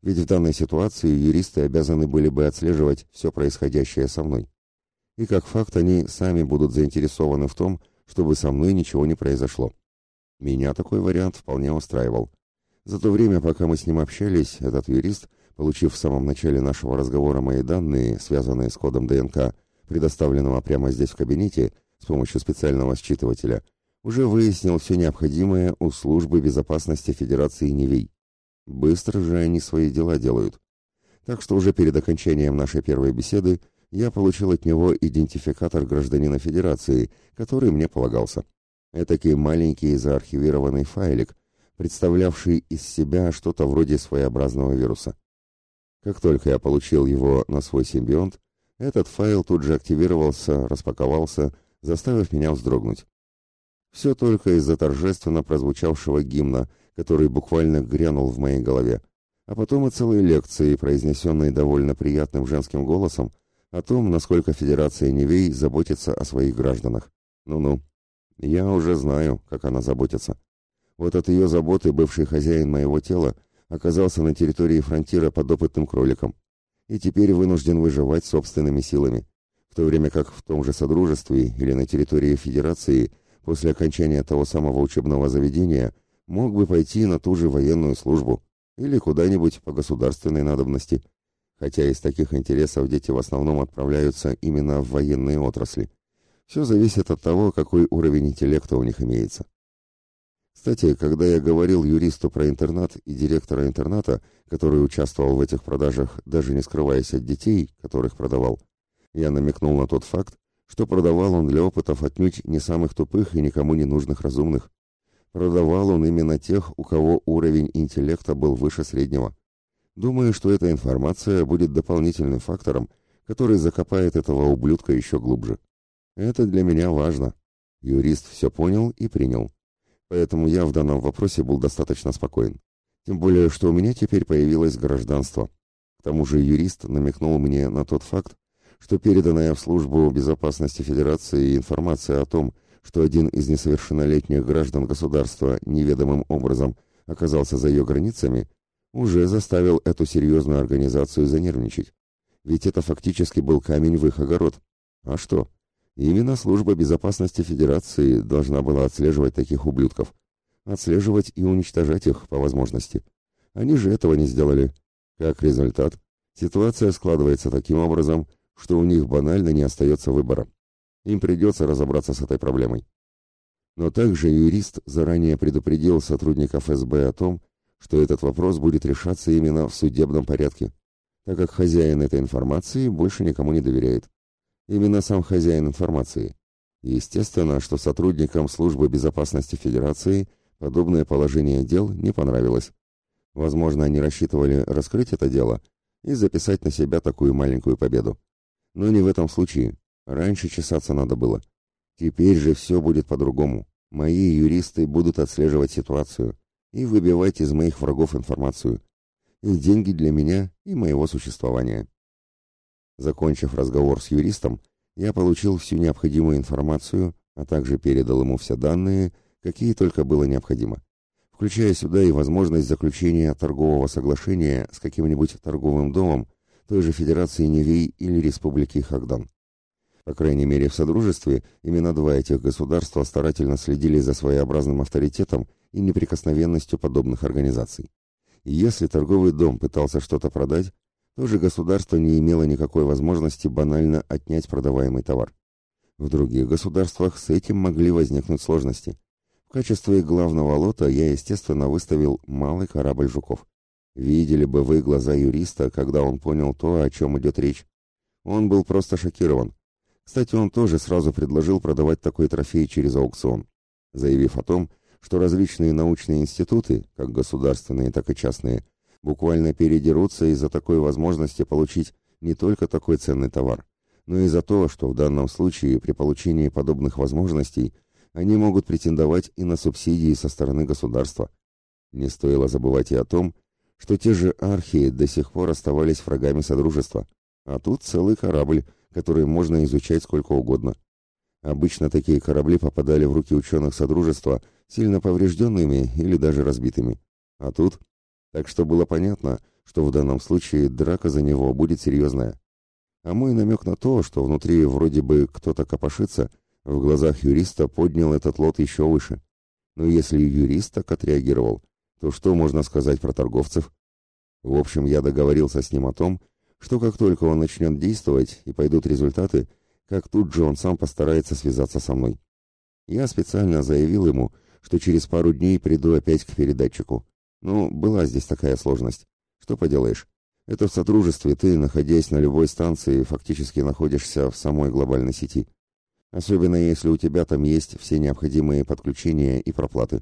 Ведь в данной ситуации юристы обязаны были бы отслеживать все происходящее со мной. И как факт они сами будут заинтересованы в том, чтобы со мной ничего не произошло. Меня такой вариант вполне устраивал. За то время, пока мы с ним общались, этот юрист, получив в самом начале нашего разговора мои данные, связанные с кодом ДНК, предоставленного прямо здесь в кабинете с помощью специального считывателя, уже выяснил все необходимое у службы безопасности Федерации Невей. Быстро же они свои дела делают. Так что уже перед окончанием нашей первой беседы я получил от него идентификатор гражданина Федерации, который мне полагался. Этакий маленький заархивированный файлик, представлявший из себя что-то вроде своеобразного вируса. Как только я получил его на свой симбионт, этот файл тут же активировался, распаковался, заставив меня вздрогнуть. Все только из-за торжественно прозвучавшего гимна, который буквально грянул в моей голове, а потом и целые лекции, произнесенные довольно приятным женским голосом, о том, насколько Федерация Невей заботится о своих гражданах. Ну-ну, я уже знаю, как она заботится. Вот от ее заботы бывший хозяин моего тела оказался на территории фронтира подопытным кроликом и теперь вынужден выживать собственными силами, в то время как в том же Содружестве или на территории Федерации после окончания того самого учебного заведения мог бы пойти на ту же военную службу или куда-нибудь по государственной надобности, хотя из таких интересов дети в основном отправляются именно в военные отрасли. Все зависит от того, какой уровень интеллекта у них имеется. Кстати, когда я говорил юристу про интернат и директора интерната, который участвовал в этих продажах, даже не скрываясь от детей, которых продавал, я намекнул на тот факт, что продавал он для опытов отнюдь не самых тупых и никому не нужных разумных. Продавал он именно тех, у кого уровень интеллекта был выше среднего. Думаю, что эта информация будет дополнительным фактором, который закопает этого ублюдка еще глубже. Это для меня важно. Юрист все понял и принял. Поэтому я в данном вопросе был достаточно спокоен. Тем более, что у меня теперь появилось гражданство. К тому же юрист намекнул мне на тот факт, что переданная в службу безопасности Федерации информация о том, что один из несовершеннолетних граждан государства неведомым образом оказался за ее границами, уже заставил эту серьезную организацию занервничать. Ведь это фактически был камень в их огород. А что? Именно служба безопасности Федерации должна была отслеживать таких ублюдков. Отслеживать и уничтожать их по возможности. Они же этого не сделали. Как результат, ситуация складывается таким образом, что у них банально не остается выбора. Им придется разобраться с этой проблемой. Но также юрист заранее предупредил сотрудников СБ о том, что этот вопрос будет решаться именно в судебном порядке, так как хозяин этой информации больше никому не доверяет. Именно сам хозяин информации. Естественно, что сотрудникам службы безопасности Федерации подобное положение дел не понравилось. Возможно, они рассчитывали раскрыть это дело и записать на себя такую маленькую победу. Но не в этом случае. Раньше чесаться надо было. Теперь же все будет по-другому. Мои юристы будут отслеживать ситуацию и выбивать из моих врагов информацию. И деньги для меня и моего существования. Закончив разговор с юристом, я получил всю необходимую информацию, а также передал ему все данные, какие только было необходимо, включая сюда и возможность заключения торгового соглашения с каким-нибудь торговым домом той же Федерации Невей или Республики Хагдан. По крайней мере, в Содружестве именно два этих государства старательно следили за своеобразным авторитетом и неприкосновенностью подобных организаций. И если торговый дом пытался что-то продать, тоже государство не имело никакой возможности банально отнять продаваемый товар. В других государствах с этим могли возникнуть сложности. В качестве главного лота я, естественно, выставил малый корабль «Жуков». Видели бы вы глаза юриста, когда он понял то, о чем идет речь. Он был просто шокирован. Кстати, он тоже сразу предложил продавать такой трофей через аукцион, заявив о том, что различные научные институты, как государственные, так и частные, буквально передерутся из-за такой возможности получить не только такой ценный товар, но и за то, что в данном случае при получении подобных возможностей они могут претендовать и на субсидии со стороны государства. Не стоило забывать и о том, что те же архии до сих пор оставались врагами Содружества, а тут целый корабль, который можно изучать сколько угодно. Обычно такие корабли попадали в руки ученых Содружества сильно поврежденными или даже разбитыми. А тут... Так что было понятно, что в данном случае драка за него будет серьезная. А мой намек на то, что внутри вроде бы кто-то копошится, в глазах юриста поднял этот лот еще выше. Но если юрист так отреагировал, то что можно сказать про торговцев? В общем, я договорился с ним о том, что как только он начнет действовать и пойдут результаты, как тут же он сам постарается связаться со мной. Я специально заявил ему, что через пару дней приду опять к передатчику. Ну, была здесь такая сложность. Что поделаешь? Это в сотрудничестве ты, находясь на любой станции, фактически находишься в самой глобальной сети. Особенно если у тебя там есть все необходимые подключения и проплаты.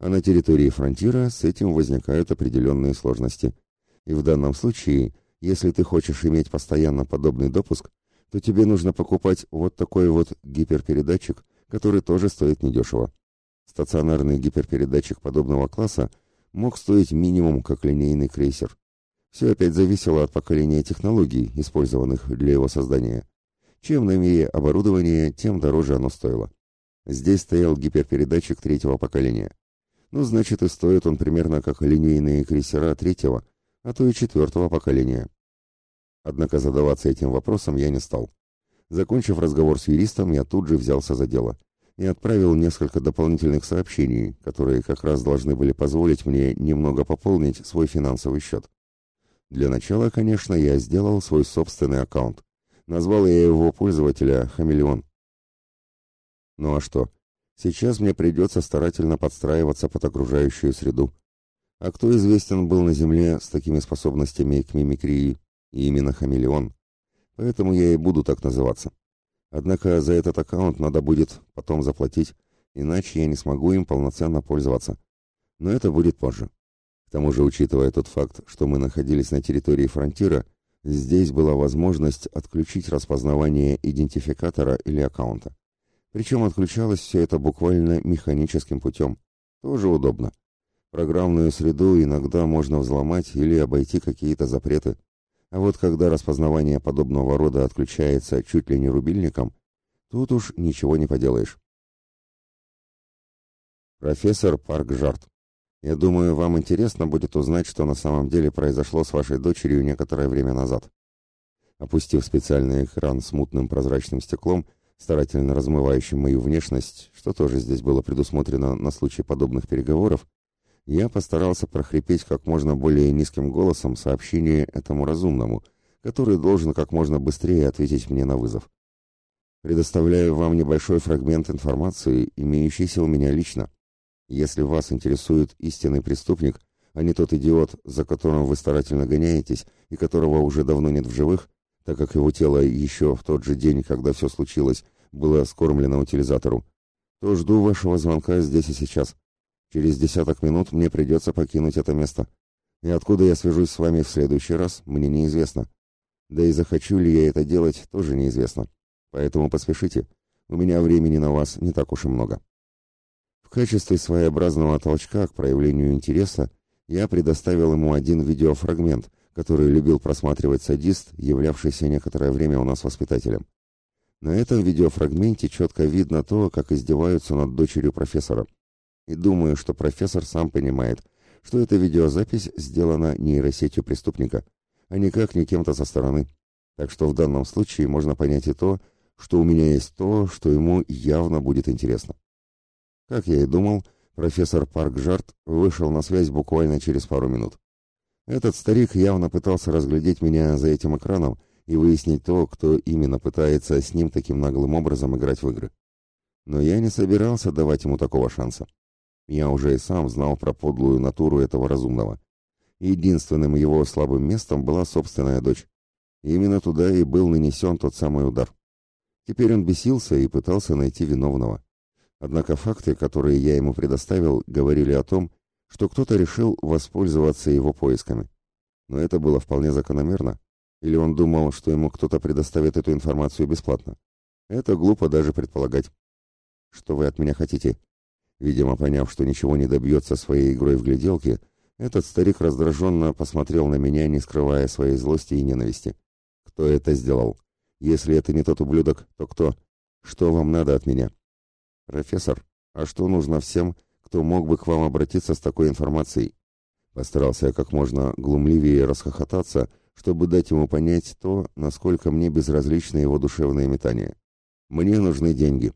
А на территории фронтира с этим возникают определенные сложности. И в данном случае, если ты хочешь иметь постоянно подобный допуск, то тебе нужно покупать вот такой вот гиперпередатчик, который тоже стоит недешево. Стационарный гиперпередатчик подобного класса мог стоить минимум как линейный крейсер. Все опять зависело от поколения технологий, использованных для его создания. Чем новее оборудование, тем дороже оно стоило. Здесь стоял гиперпередатчик третьего поколения. Ну, значит, и стоит он примерно как линейные крейсера третьего, а то и четвертого поколения. Однако задаваться этим вопросом я не стал. Закончив разговор с юристом, я тут же взялся за дело и отправил несколько дополнительных сообщений, которые как раз должны были позволить мне немного пополнить свой финансовый счет. Для начала, конечно, я сделал свой собственный аккаунт. Назвал я его пользователя «Хамелеон». Ну а что? Сейчас мне придется старательно подстраиваться под окружающую среду. А кто известен был на Земле с такими способностями к мимикрии? И именно хамелеон. Поэтому я и буду так называться. Однако за этот аккаунт надо будет потом заплатить, иначе я не смогу им полноценно пользоваться. Но это будет позже тому же, учитывая тот факт, что мы находились на территории фронтира, здесь была возможность отключить распознавание идентификатора или аккаунта. Причем отключалось все это буквально механическим путем. Тоже удобно. Программную среду иногда можно взломать или обойти какие-то запреты. А вот когда распознавание подобного рода отключается чуть ли не рубильником, тут уж ничего не поделаешь. Профессор Парк Жарт я думаю, вам интересно будет узнать, что на самом деле произошло с вашей дочерью некоторое время назад. Опустив специальный экран с мутным прозрачным стеклом, старательно размывающим мою внешность, что тоже здесь было предусмотрено на случай подобных переговоров, я постарался прохрипеть как можно более низким голосом сообщение этому разумному, который должен как можно быстрее ответить мне на вызов. Предоставляю вам небольшой фрагмент информации, имеющийся у меня лично. Если вас интересует истинный преступник, а не тот идиот, за которым вы старательно гоняетесь и которого уже давно нет в живых, так как его тело еще в тот же день, когда все случилось, было скормлено утилизатору, то жду вашего звонка здесь и сейчас. Через десяток минут мне придется покинуть это место. И откуда я свяжусь с вами в следующий раз, мне неизвестно. Да и захочу ли я это делать, тоже неизвестно. Поэтому поспешите. У меня времени на вас не так уж и много. В качестве своеобразного толчка к проявлению интереса я предоставил ему один видеофрагмент, который любил просматривать садист, являвшийся некоторое время у нас воспитателем. На этом видеофрагменте четко видно то, как издеваются над дочерью профессора. И думаю, что профессор сам понимает, что эта видеозапись сделана нейросетью преступника, а никак не кем-то со стороны. Так что в данном случае можно понять и то, что у меня есть то, что ему явно будет интересно. Как я и думал, профессор Парк Жарт вышел на связь буквально через пару минут. Этот старик явно пытался разглядеть меня за этим экраном и выяснить то, кто именно пытается с ним таким наглым образом играть в игры. Но я не собирался давать ему такого шанса. Я уже и сам знал про подлую натуру этого разумного. Единственным его слабым местом была собственная дочь. Именно туда и был нанесен тот самый удар. Теперь он бесился и пытался найти виновного. Однако факты, которые я ему предоставил, говорили о том, что кто-то решил воспользоваться его поисками. Но это было вполне закономерно. Или он думал, что ему кто-то предоставит эту информацию бесплатно? Это глупо даже предполагать. Что вы от меня хотите? Видимо, поняв, что ничего не добьется своей игрой в гляделки, этот старик раздраженно посмотрел на меня, не скрывая своей злости и ненависти. Кто это сделал? Если это не тот ублюдок, то кто? Что вам надо от меня? Профессор, а что нужно всем, кто мог бы к вам обратиться с такой информацией? Постарался я как можно глумливее расхохотаться, чтобы дать ему понять то, насколько мне безразличны его душевные метания. Мне нужны деньги.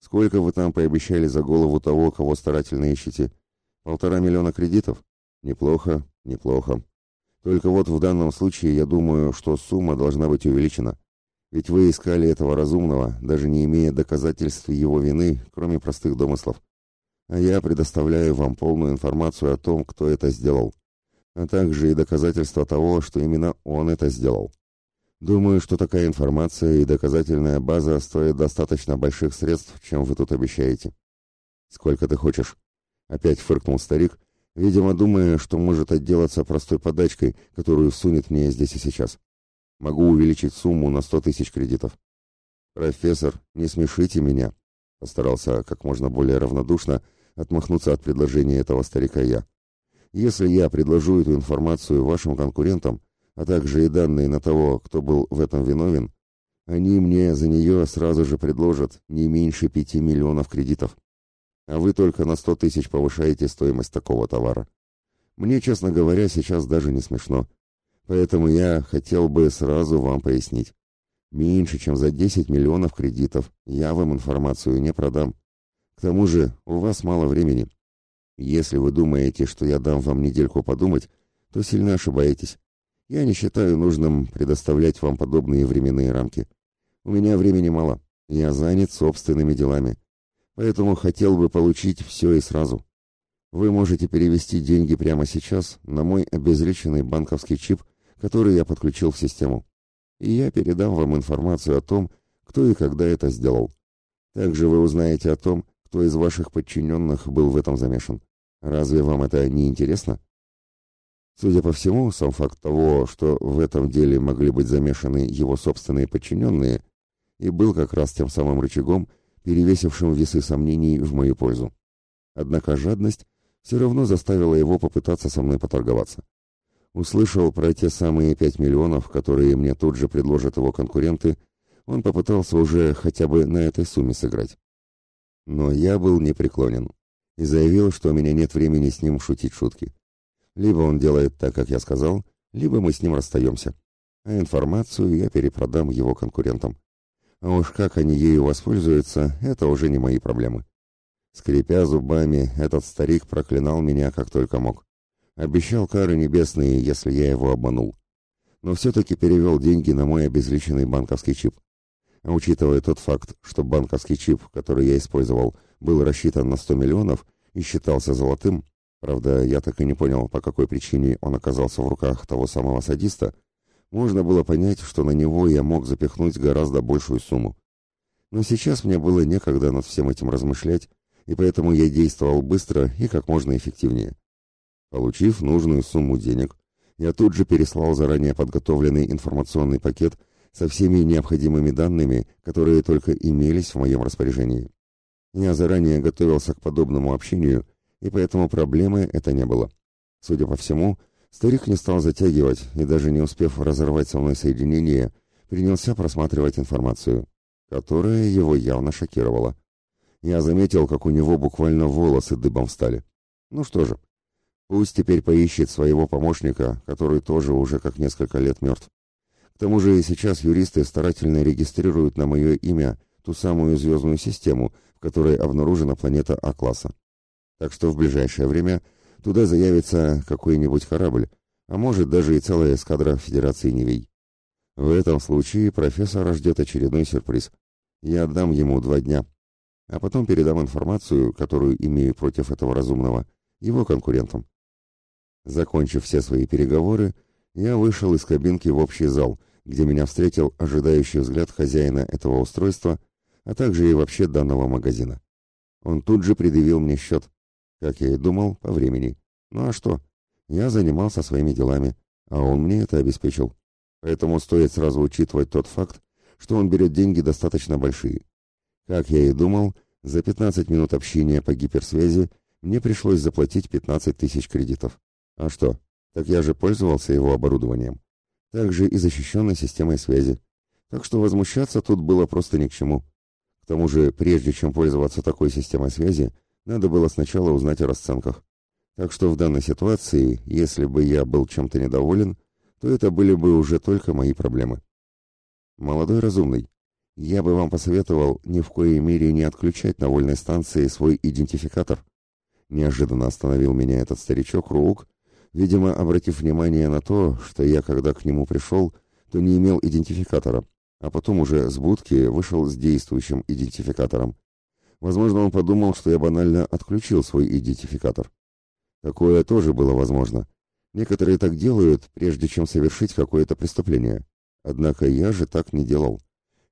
Сколько вы там пообещали за голову того, кого старательно ищете? Полтора миллиона кредитов? Неплохо, неплохо. Только вот в данном случае я думаю, что сумма должна быть увеличена. Ведь вы искали этого разумного, даже не имея доказательств его вины, кроме простых домыслов. А я предоставляю вам полную информацию о том, кто это сделал а также и доказательства того, что именно он это сделал. Думаю, что такая информация и доказательная база стоят достаточно больших средств, чем вы тут обещаете. Сколько ты хочешь? Опять фыркнул старик, видимо, думая, что может отделаться простой подачкой, которую сунет мне здесь и сейчас. Могу увеличить сумму на сто тысяч кредитов. Профессор, не смешите меня, постарался как можно более равнодушно отмахнуться от предложения этого старика я. Если я предложу эту информацию вашим конкурентам, а также и данные на того, кто был в этом виновен, они мне за нее сразу же предложат не меньше пяти миллионов кредитов. А вы только на сто тысяч повышаете стоимость такого товара. Мне, честно говоря, сейчас даже не смешно. Поэтому я хотел бы сразу вам пояснить. Меньше, чем за 10 миллионов кредитов я вам информацию не продам. К тому же у вас мало времени. Если вы думаете, что я дам вам недельку подумать, то сильно ошибаетесь. Я не считаю нужным предоставлять вам подобные временные рамки. У меня времени мало, я занят собственными делами. Поэтому хотел бы получить все и сразу. Вы можете перевести деньги прямо сейчас на мой обезличенный банковский чип, который я подключил в систему. И я передам вам информацию о том, кто и когда это сделал. Также вы узнаете о том, кто из ваших подчиненных был в этом замешан. Разве вам это не интересно? Судя по всему, сам факт того, что в этом деле могли быть замешаны его собственные подчиненные, и был как раз тем самым рычагом, перевесившим весы сомнений в мою пользу. Однако жадность все равно заставила его попытаться со мной поторговаться. Услышал про те самые пять миллионов, которые мне тут же предложат его конкуренты, он попытался уже хотя бы на этой сумме сыграть. Но я был непреклонен и заявил, что у меня нет времени с ним шутить шутки. Либо он делает так, как я сказал, либо мы с ним расстаемся. А информацию я перепродам его конкурентам. А уж как они ею воспользуются, это уже не мои проблемы. Скрипя зубами, этот старик проклинал меня как только мог. Обещал кары небесные, если я его обманул. Но все-таки перевел деньги на мой обезличенный банковский чип. Учитывая тот факт, что банковский чип, который я использовал, был рассчитан на 100 миллионов и считался золотым, правда, я так и не понял, по какой причине он оказался в руках того самого садиста, можно было понять, что на него я мог запихнуть гораздо большую сумму. Но сейчас мне было некогда над всем этим размышлять, и поэтому я действовал быстро и как можно эффективнее. Получив нужную сумму денег, я тут же переслал заранее подготовленный информационный пакет со всеми необходимыми данными, которые только имелись в моем распоряжении. Я заранее готовился к подобному общению, и поэтому проблемы это не было. Судя по всему, старик не стал затягивать и даже не успев разорвать со мной соединение, принялся просматривать информацию, которая его явно шокировала. Я заметил, как у него буквально волосы дыбом встали. Ну что же, пусть теперь поищет своего помощника, который тоже уже как несколько лет мертв. К тому же и сейчас юристы старательно регистрируют на мое имя ту самую звездную систему, в которой обнаружена планета А-класса. Так что в ближайшее время туда заявится какой-нибудь корабль, а может даже и целая эскадра Федерации Невей. В этом случае профессора ждет очередной сюрприз. Я отдам ему два дня, а потом передам информацию, которую имею против этого разумного, его конкурентам. Закончив все свои переговоры, я вышел из кабинки в общий зал, где меня встретил ожидающий взгляд хозяина этого устройства, а также и вообще данного магазина. Он тут же предъявил мне счет, как я и думал, по времени. Ну а что? Я занимался своими делами, а он мне это обеспечил. Поэтому стоит сразу учитывать тот факт, что он берет деньги достаточно большие. Как я и думал, за 15 минут общения по гиперсвязи мне пришлось заплатить 15 тысяч кредитов. А что? Так я же пользовался его оборудованием. Также и защищенной системой связи. Так что возмущаться тут было просто ни к чему. К тому же, прежде чем пользоваться такой системой связи, надо было сначала узнать о расценках. Так что в данной ситуации, если бы я был чем-то недоволен, то это были бы уже только мои проблемы. Молодой разумный, я бы вам посоветовал ни в коей мере не отключать на вольной станции свой идентификатор. Неожиданно остановил меня этот старичок Руук, видимо, обратив внимание на то, что я, когда к нему пришел, то не имел идентификатора, а потом уже с будки вышел с действующим идентификатором. Возможно, он подумал, что я банально отключил свой идентификатор. Такое тоже было возможно. Некоторые так делают, прежде чем совершить какое-то преступление. Однако я же так не делал.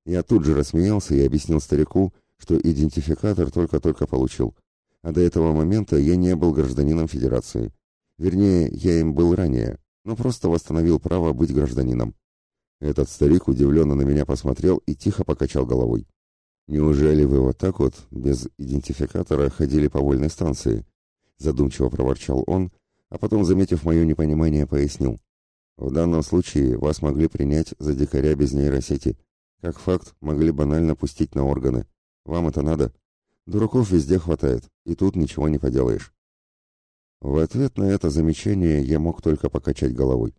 Я тут же рассмеялся и объяснил старику, что идентификатор только-только получил. А до этого момента я не был гражданином Федерации. Вернее, я им был ранее, но просто восстановил право быть гражданином. Этот старик удивленно на меня посмотрел и тихо покачал головой. «Неужели вы вот так вот, без идентификатора, ходили по вольной станции?» Задумчиво проворчал он, а потом, заметив мое непонимание, пояснил. «В данном случае вас могли принять за дикаря без нейросети. Как факт, могли банально пустить на органы. Вам это надо? Дураков везде хватает, и тут ничего не поделаешь». В ответ на это замечание я мог только покачать головой,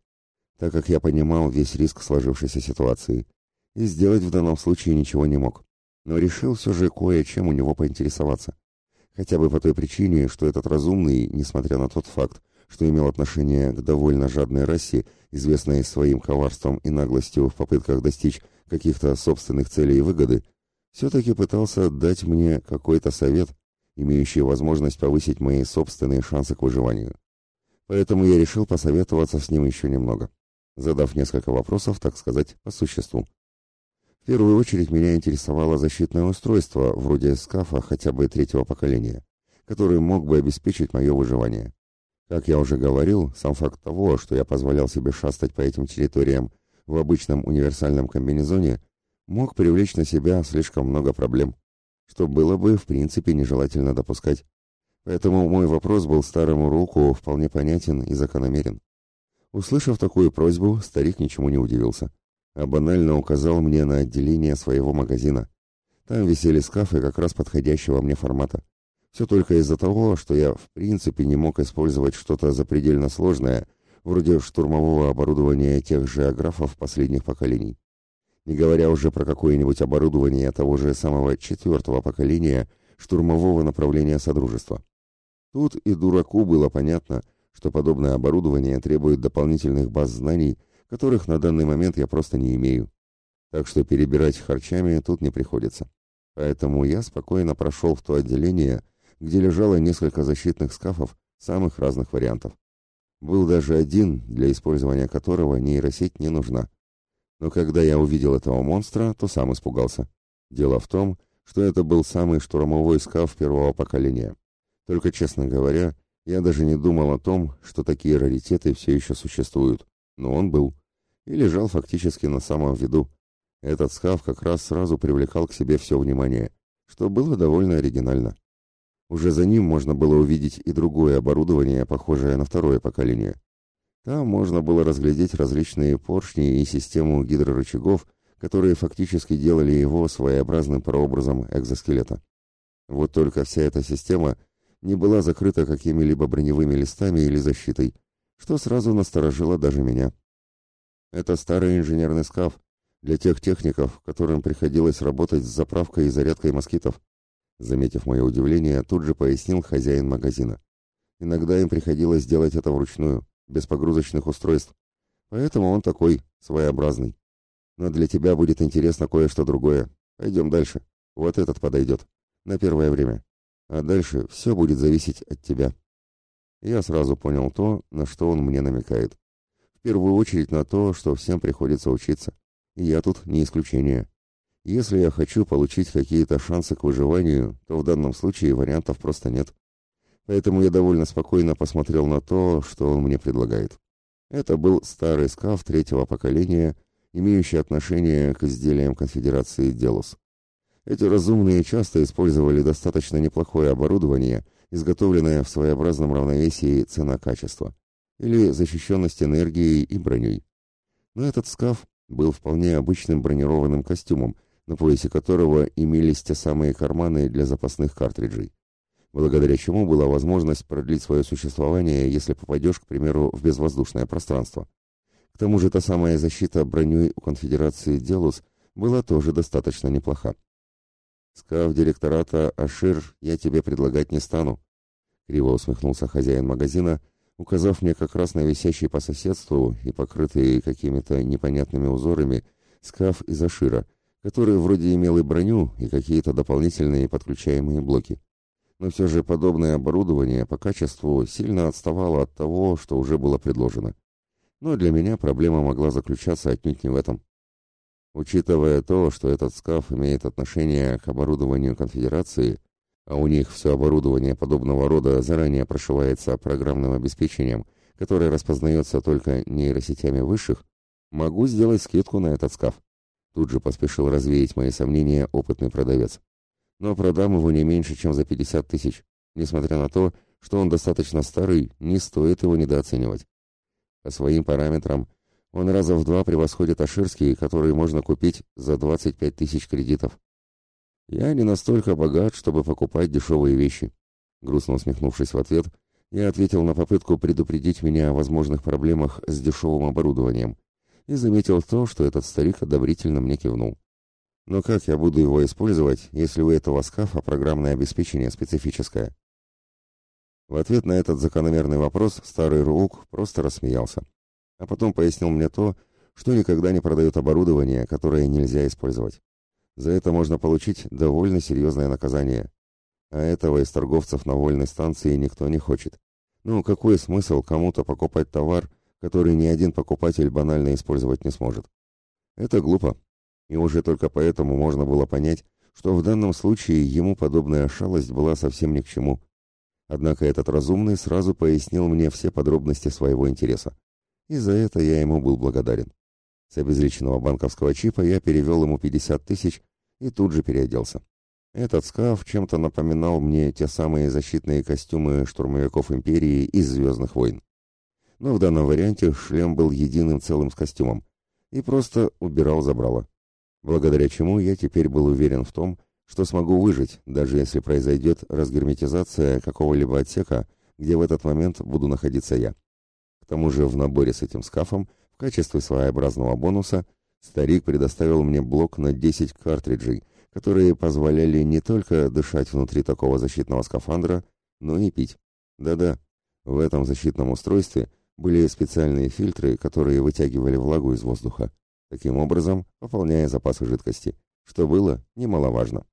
так как я понимал весь риск сложившейся ситуации, и сделать в данном случае ничего не мог но решил все же кое-чем у него поинтересоваться. Хотя бы по той причине, что этот разумный, несмотря на тот факт, что имел отношение к довольно жадной расе, известной своим коварством и наглостью в попытках достичь каких-то собственных целей и выгоды, все-таки пытался дать мне какой-то совет, имеющий возможность повысить мои собственные шансы к выживанию. Поэтому я решил посоветоваться с ним еще немного, задав несколько вопросов, так сказать, по существу. В первую очередь меня интересовало защитное устройство, вроде скафа хотя бы третьего поколения, который мог бы обеспечить мое выживание. Как я уже говорил, сам факт того, что я позволял себе шастать по этим территориям в обычном универсальном комбинезоне, мог привлечь на себя слишком много проблем, что было бы, в принципе, нежелательно допускать. Поэтому мой вопрос был старому руку вполне понятен и закономерен. Услышав такую просьбу, старик ничему не удивился а банально указал мне на отделение своего магазина. Там висели скафы как раз подходящего мне формата. Все только из-за того, что я в принципе не мог использовать что-то запредельно сложное, вроде штурмового оборудования тех же аграфов последних поколений. Не говоря уже про какое-нибудь оборудование того же самого четвертого поколения штурмового направления Содружества. Тут и дураку было понятно, что подобное оборудование требует дополнительных баз знаний которых на данный момент я просто не имею. Так что перебирать харчами тут не приходится. Поэтому я спокойно прошел в то отделение, где лежало несколько защитных скафов самых разных вариантов. Был даже один, для использования которого нейросеть не нужна. Но когда я увидел этого монстра, то сам испугался. Дело в том, что это был самый штурмовой скаф первого поколения. Только, честно говоря, я даже не думал о том, что такие раритеты все еще существуют но он был и лежал фактически на самом виду. Этот скаф как раз сразу привлекал к себе все внимание, что было довольно оригинально. Уже за ним можно было увидеть и другое оборудование, похожее на второе поколение. Там можно было разглядеть различные поршни и систему гидрорычагов, которые фактически делали его своеобразным прообразом экзоскелета. Вот только вся эта система не была закрыта какими-либо броневыми листами или защитой, что сразу насторожило даже меня. Это старый инженерный скаф для тех техников, которым приходилось работать с заправкой и зарядкой москитов. Заметив мое удивление, тут же пояснил хозяин магазина. Иногда им приходилось делать это вручную, без погрузочных устройств. Поэтому он такой, своеобразный. Но для тебя будет интересно кое-что другое. Пойдем дальше. Вот этот подойдет. На первое время. А дальше все будет зависеть от тебя. Я сразу понял то, на что он мне намекает. В первую очередь на то, что всем приходится учиться. И я тут не исключение. Если я хочу получить какие-то шансы к выживанию, то в данном случае вариантов просто нет. Поэтому я довольно спокойно посмотрел на то, что он мне предлагает. Это был старый скаф третьего поколения, имеющий отношение к изделиям конфедерации Делос. Эти разумные часто использовали достаточно неплохое оборудование, изготовленное в своеобразном равновесии цена-качество, или защищенность энергией и броней. Но этот скаф был вполне обычным бронированным костюмом, на поясе которого имелись те самые карманы для запасных картриджей благодаря чему была возможность продлить свое существование, если попадешь, к примеру, в безвоздушное пространство. К тому же та самая защита броней у конфедерации Делус была тоже достаточно неплоха. «Скаф директората Ашир я тебе предлагать не стану», — криво усмехнулся хозяин магазина, указав мне как раз на висящий по соседству и покрытый какими-то непонятными узорами скаф из Ашира, который вроде имел и броню, и какие-то дополнительные подключаемые блоки но все же подобное оборудование по качеству сильно отставало от того, что уже было предложено. Но для меня проблема могла заключаться отнюдь не в этом. Учитывая то, что этот скаф имеет отношение к оборудованию конфедерации, а у них все оборудование подобного рода заранее прошивается программным обеспечением, которое распознается только нейросетями высших, могу сделать скидку на этот скаф. Тут же поспешил развеять мои сомнения опытный продавец но продам его не меньше, чем за 50 тысяч. Несмотря на то, что он достаточно старый, не стоит его недооценивать. По своим параметрам, он раза в два превосходит Аширские, которые можно купить за 25 тысяч кредитов. Я не настолько богат, чтобы покупать дешевые вещи. Грустно усмехнувшись в ответ, я ответил на попытку предупредить меня о возможных проблемах с дешевым оборудованием и заметил то, что этот старик одобрительно мне кивнул. Но как я буду его использовать, если у этого скафа программное обеспечение специфическое? В ответ на этот закономерный вопрос старый Руук просто рассмеялся. А потом пояснил мне то, что никогда не продают оборудование, которое нельзя использовать. За это можно получить довольно серьезное наказание. А этого из торговцев на вольной станции никто не хочет. Ну, какой смысл кому-то покупать товар, который ни один покупатель банально использовать не сможет? Это глупо, и уже только поэтому можно было понять, что в данном случае ему подобная шалость была совсем ни к чему. Однако этот разумный сразу пояснил мне все подробности своего интереса. И за это я ему был благодарен. С обезличенного банковского чипа я перевел ему 50 тысяч и тут же переоделся. Этот скаф чем-то напоминал мне те самые защитные костюмы штурмовиков Империи из «Звездных войн». Но в данном варианте шлем был единым целым с костюмом и просто убирал забрало благодаря чему я теперь был уверен в том, что смогу выжить, даже если произойдет разгерметизация какого-либо отсека, где в этот момент буду находиться я. К тому же в наборе с этим скафом в качестве своеобразного бонуса старик предоставил мне блок на 10 картриджей, которые позволяли не только дышать внутри такого защитного скафандра, но и пить. Да-да, в этом защитном устройстве были специальные фильтры, которые вытягивали влагу из воздуха таким образом пополняя запасы жидкости, что было немаловажно.